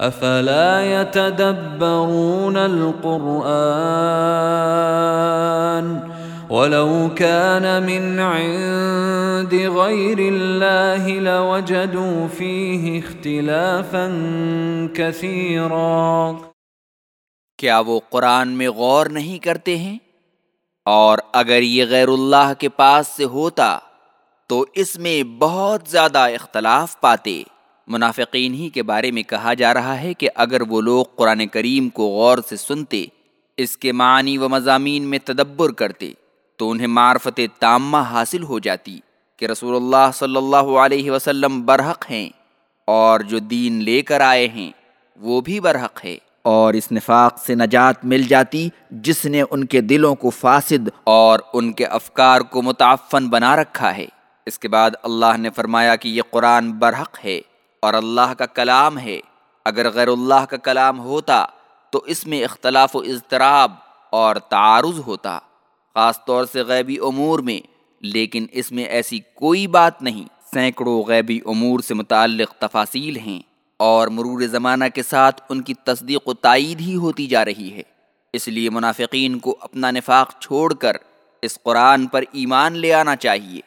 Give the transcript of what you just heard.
افلا يتدبرون القرآن ولو كان من عند غير الله لوجدوا فيه اختلافا كثيرا کیا وہ قرآن میں غور نہیں کرتے ہیں؟ اور اگر یہ غیر اللہ کے پاس سے ہوتا تو اس میں بہت زیادہ اختلاف پاتے۔ منافقین ہی کے بارے میں کہا جا رہا ہے کہ اگر وہ لوگ قرآن کریم کو غور سے سنتے، اس کے معنی و مضامین میں تدبر کرتے، تو انہیں معرفت تامہ حاصل ہو جاتی کہ رسول اللہ صلی اللہ علیہ وسلم برحق ہیں اور جو دین لے کر آئے ہیں، وہ بھی برحق ہے۔ اور اس نفاق سے نجات مل جاتی جس نے ان کے دلوں کو فاسد اور ان کے افکار کو متعفن بنا رکھا ہے۔ اس کے بعد اللہ نے فرمایا کہ یہ قرآن برحق ہے۔ اور اللہ کا کلام ہے۔ اگر غیر اللہ کا کلام ہوتا تو اس میں اختلاف و اضطراب اور تعارض ہوتا، خاص طور سے غیبی امور میں۔ لیکن اس میں ایسی کوئی بات نہیں۔ سینکڑوں غیبی امور سے متعلق تفاصیل ہیں اور مرور زمانہ کے ساتھ ان کی تصدیق و تائید ہی ہوتی جا رہی ہے۔ اس لیے منافقین کو اپنا نفاق چھوڑ کر اس قرآن پر ایمان لے آنا چاہیے۔